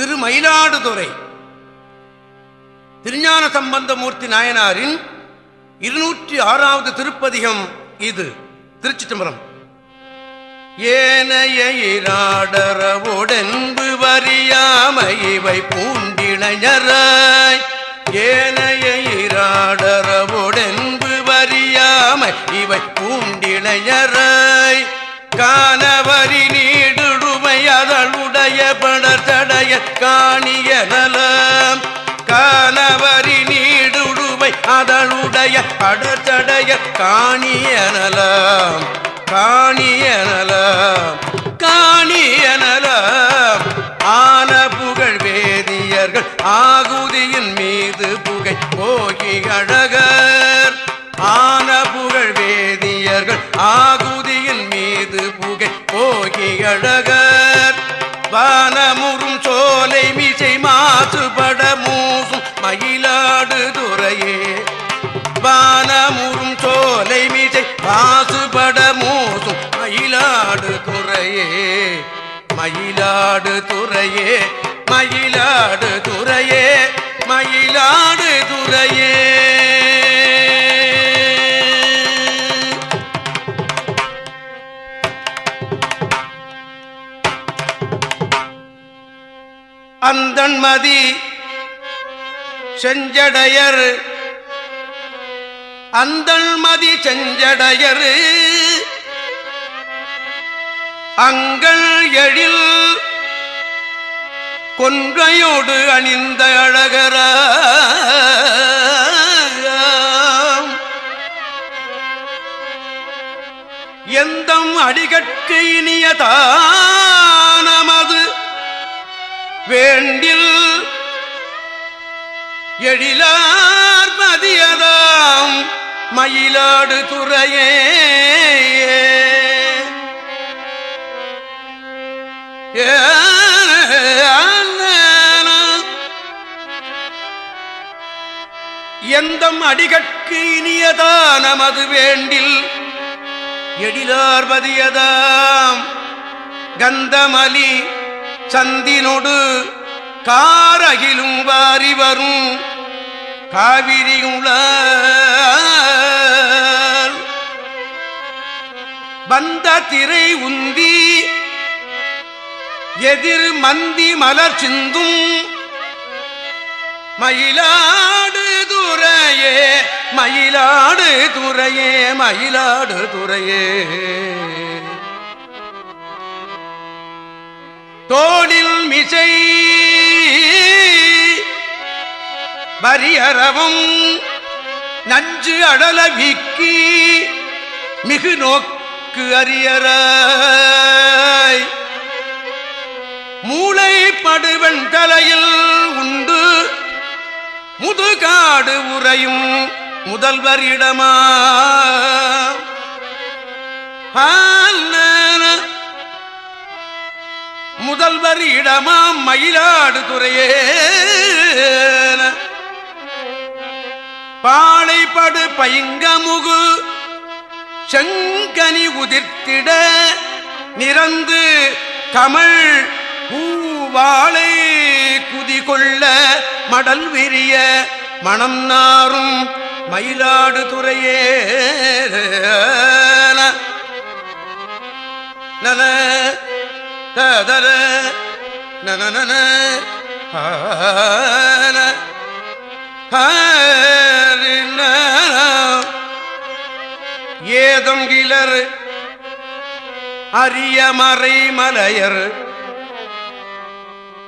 திரு மயிலாடுதுறை திருஞான சம்பந்தமூர்த்தி நாயனாரின் இருநூற்றி ஆறாவது திருப்பதிகம் இது. திருச்சி தம்பரம் ஏனையராடரவோடென்பு வரியாமை இவை பூண்டிணைஞராய். ஏனையராடரவோடென்பு வரியாமை இவை பூண்டிணைஞராய். காணவரி காணிய கணவரி நீடுடுமை அதனுடைய படத்தடைய காணிய நலம். காணிய ஆன புகழ் வேதியர்கள் ஆகுதியின் மீது புகை போகி அழகர். மயிலாடுதுறையே வானமுறும் சோலை மீசை பாசுபட மூசும் மயிலாடுதுறையே. மயிலாடுதுறையே மயிலாடுதுறையே மயிலாடுதுறையே. மயிலாடு துறையே அந்தன்மதி செஞ்சடையர். அந்தன்மதி செஞ்சடையர். அங்கள் எழில் கொன்றையோடு அணிந்த அழகர. எந்தம் அடிகட்கு இனியதானமது வேண்டில் எழிலார் மதியதாம் மயிலாடு துறையே. எந்தம் அடிகட்கு இனியதா நமது வேண்டில் எழிலார்பதியதாம் கந்தமலி சந்தினொடு காரகிலும் வாரி வரும். காவிரி உள வந்த திரை உந்தி எதிர் மந்தி மலர் சிந்தும். மயிலாடு துறையே மயிலாடு துறையே மயிலாடு துறையே. தோளில் மிசை வரியறவும் நஞ்சு அடலவிக்கு மிகு நோக்கு அரியராய் மூளை படுவன் தலையில் உண்டு முதுகாடு உறையும் முதல்வரிடமா. முதல்வர் இடமாம் மயிலாடு துறையே பாளைப்படு பைங்கமுகு செங்கனி உதிர்த்திட நிறந்து கமல் பூவாளை குதிகொள்ள மடல் விரிய மணம் நாரும் மயிலாடு துறையே. நல ததர நன ஏதம் அரியமறை மலையர்.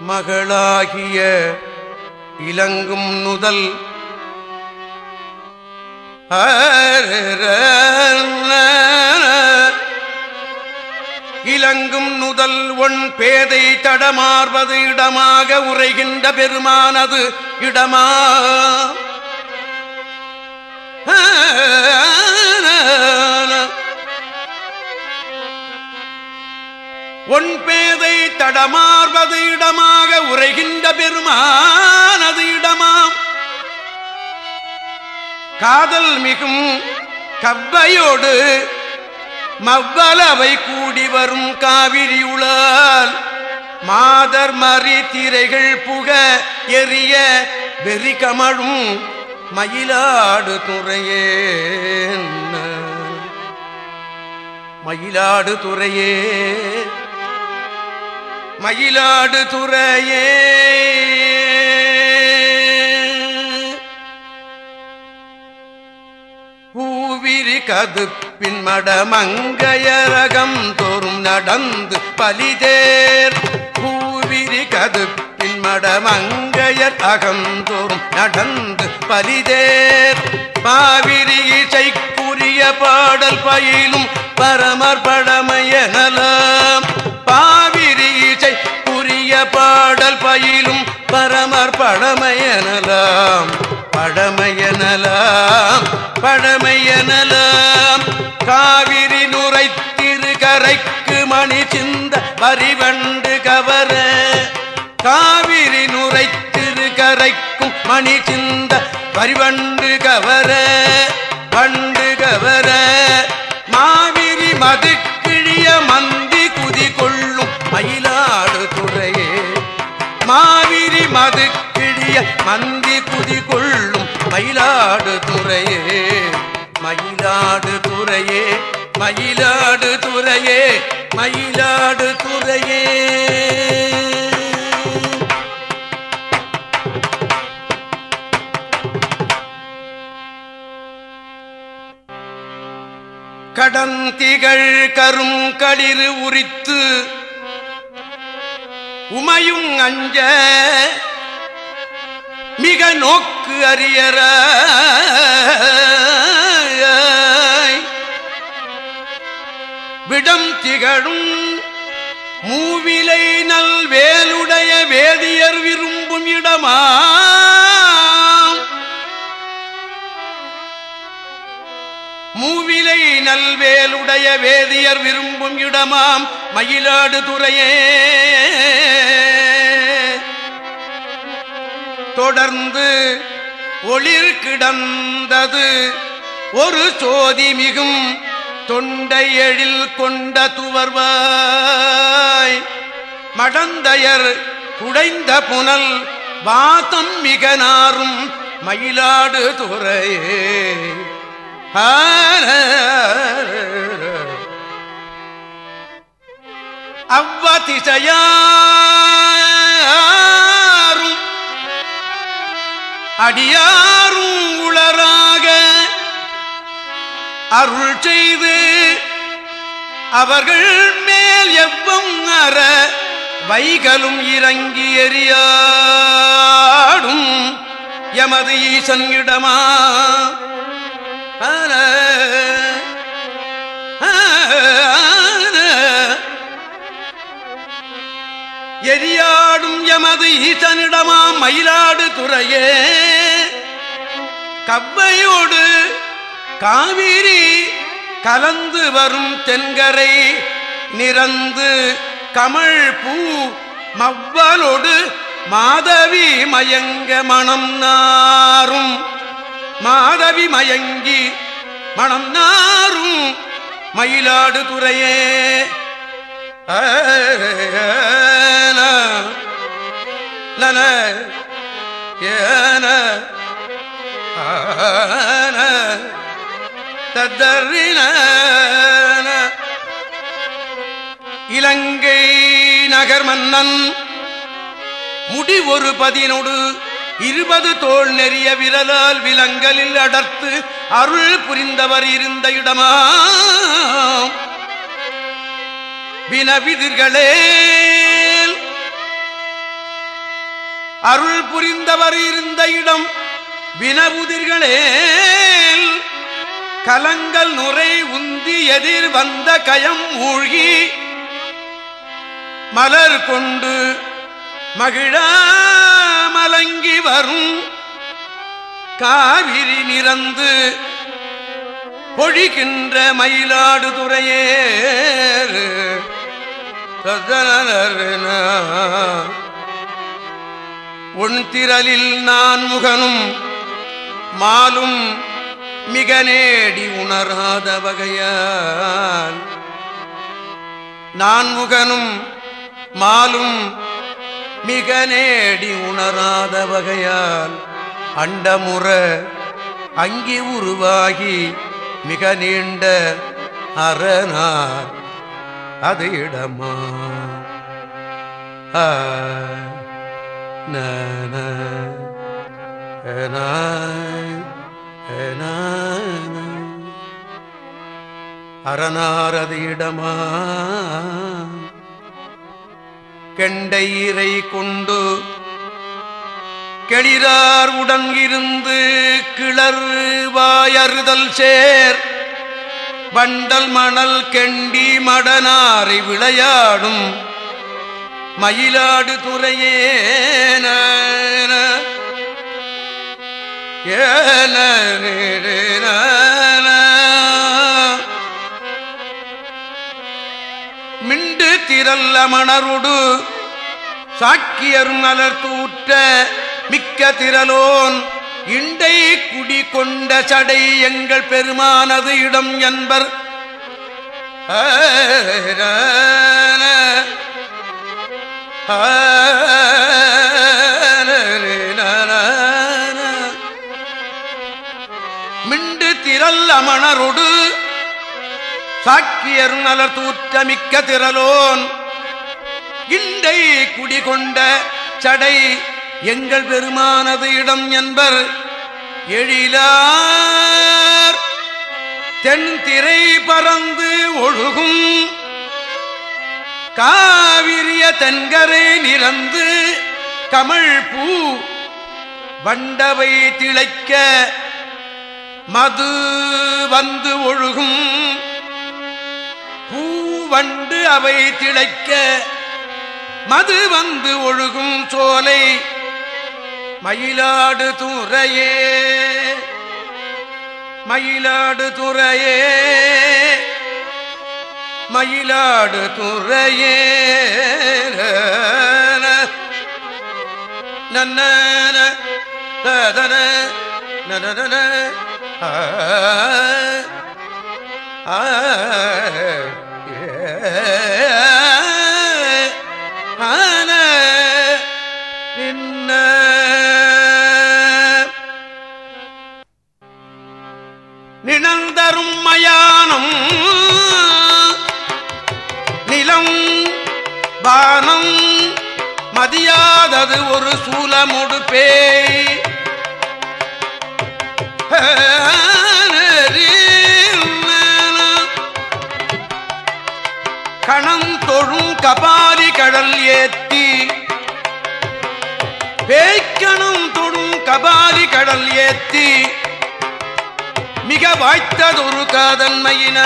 மகளாகிய இலங்கும் நுதல். இலங்கும் நுதல் ஒன் பேதை தடமார்வது இடமாக உரைகின்ற பெருமானது இடமா. ஒன் பேதை தடமார்வது இடமாக உரைகின்ற பெருமானது இடமாம். காதல் மிகும் கவ்வையோடு மவ்வளவை கூடி வரும் காவிரி உளால் மாதர் மறி திரைகள் புக எரிய வெறி கமழும் மயிலாடு துறையே மயிலாடு துறையே மயிலாடு துறையே. பூவிரி கதுப்பின் மடமங்கையரகம் தோறும் நடந்து பலிதேர். பூவிரி கதுப்பின் மடமங்கையர் அகந்தோறும் நடந்து பலிதேர். பாவிரி இசைக்குரிய பாடல் பயிலும் பரமர் படமையனலாம் பழமையனலாம் பழமையனலாம் பழமையனலாம். காவிரி நுரைத்திரு கரைக்கு மணி சிந்த வரிவண்டு கவர காவிரி நுரைத்திரு கரைக்கும் மணி சிந்த வரிவண்டு கவர வண்டு கவர. மாவிரி மது கிழிய மந்தி குதி கொள்ளும் மயிலாடு துறையே மாவிரி மது கிழிய மந்தி குதி கொள்ளும் மயிலாடு துறையே மயிலாடு துறையே மயிலாடு துறையே மயிலாடு துறையே. கடந்திகள் கரும் களிறு உரித்து உமையும் அஞ்ச மிக நோக்கு அறியற. விடம் திகழும் மூவிலை நல் வேலுடைய வேதியர் விரும்பும் இடமா மூவிலை நல்வேலுடைய வேதியர் விரும்பும் இடமாம். மயிலாடு துறையே தொடர்ந்து ஒளிர் கிடந்தது. ஒரு சோதி மிகும் தொண்டை எழில் கொண்ட துவர்வாய். மடந்தையர் குடைந்த புனல் வாதம் மிக நாரும் மயிலாடு துறையே. அவ்வதிசையா அடியாரும் உளராக அருள் செய்து அவர்கள் மேல் எவ்வம் அற வைகலும் இறங்கி எறியாடும். எமது ஈசன் இடமா? ஆன எமது ஈசனிடமா மயிலாடு துறையே கவ்வையோடு காவிரி கலந்து வரும் தென்கரை நிறந்து கமழ் பூ மவ்வலோடு மாதவி மயங்க மணம் நாரும் மாதவி மயங்கி மணம் நாரும் மயிலாடு துறையே ஏன இலங்கை நகர் மன்னன் முடி ஒரு பதினொடு இருபது தோல் நெறிய விரலால் விலங்கலில் அடர்த்து அருள் புரிந்தவர் இருந்த இடமா வினவிதிர்களே அருள் புரிந்தவர் இருந்த இடம் வினவுதிர்களே கலங்கள் நுரை உந்தி எதிர் வந்த கயம் மூழ்கி. மலர் கொண்டு மகிழா மலங்கி வரும். காவிரி நிறந்து பொழிகின்ற மயிலாடு துறையே ஒன்திரலில் நான் முகனும் மாலும் மிக நேடி உணராத வகையால். நான் முகனும் மாலும் மிக நேடி உணராத வகையால். அண்டமுற அங்கி உருவாகி மிக நீண்ட அரணார். அது இடமா. ஆ, அரணாரது இடமா கெண்டையரை கொண்டு கெளிரார் உடங்கிருந்து கிளர் வாயறுதல் சேர். வண்டல் மணல் கெண்டி மடனாரை விளையாடும் மயிலாடு துறையே மிண்டு திரல்ல மணருடு சாக்கியரும் மலர் தூற்ற மிக்க திரலோன் இண்டை குடி கொண்ட சடை எங்கள் பெருமானது இடம் என்பர். ஆ திரல் சாக்கியர் நலர் தூற்றமிக்க திரலோன் இண்டை குடிகொண்ட சடை எங்கள் பெருமானது இடம் என்பர். எழிலார் தென் திரை பறந்து ஒழுகும். காவிரிய தென்கரை நிறந்து கமழ் பூ வண்டவை திளைக்க மது வந்து ஒழுகும் பூவண்டு அவை திளைக்க மது வந்து ஒழுகும் சோலை மயிலாடு துறையே மயிலாடு துறையே மயிலாடு துறையே நன்ன ததன நன ஆ மயானம் நிலம் வானம் மதியாதது ஒரு சூலமுடு பேய் கபாலி கடல் ஏத்தி. பேய்க்கணும் தொழும் கபாலி கடல் ஏத்தி. மிக வாய்த்ததொரு காதன்மையின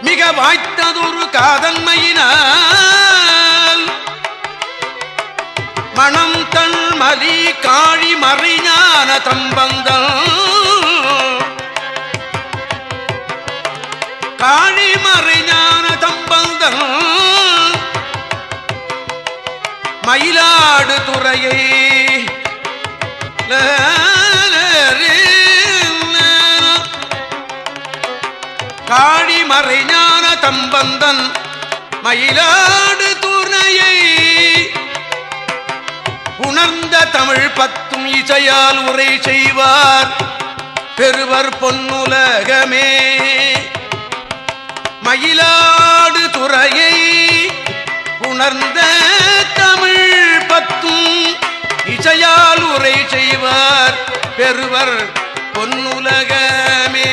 மிக வாய்த்ததொரு காதன்மையினால் மணம் தன் மலி காழி மறைஞான தம்பந்தல் காழி மறைஞான தம்பந்தல் மயிலாடு துறையை காழி மறைஞான தம்பந்தன் மயிலாடு துணையை உணர்ந்த தமிழ் பத்தும் இசையால் உரை செய்வார். பெருவர் பொன்னுலகமே. துறையை உணர்ந்த தமிழ் பத்தும் இசையால் உரை செய்வார் பெருவர் பொன்னுலகமே.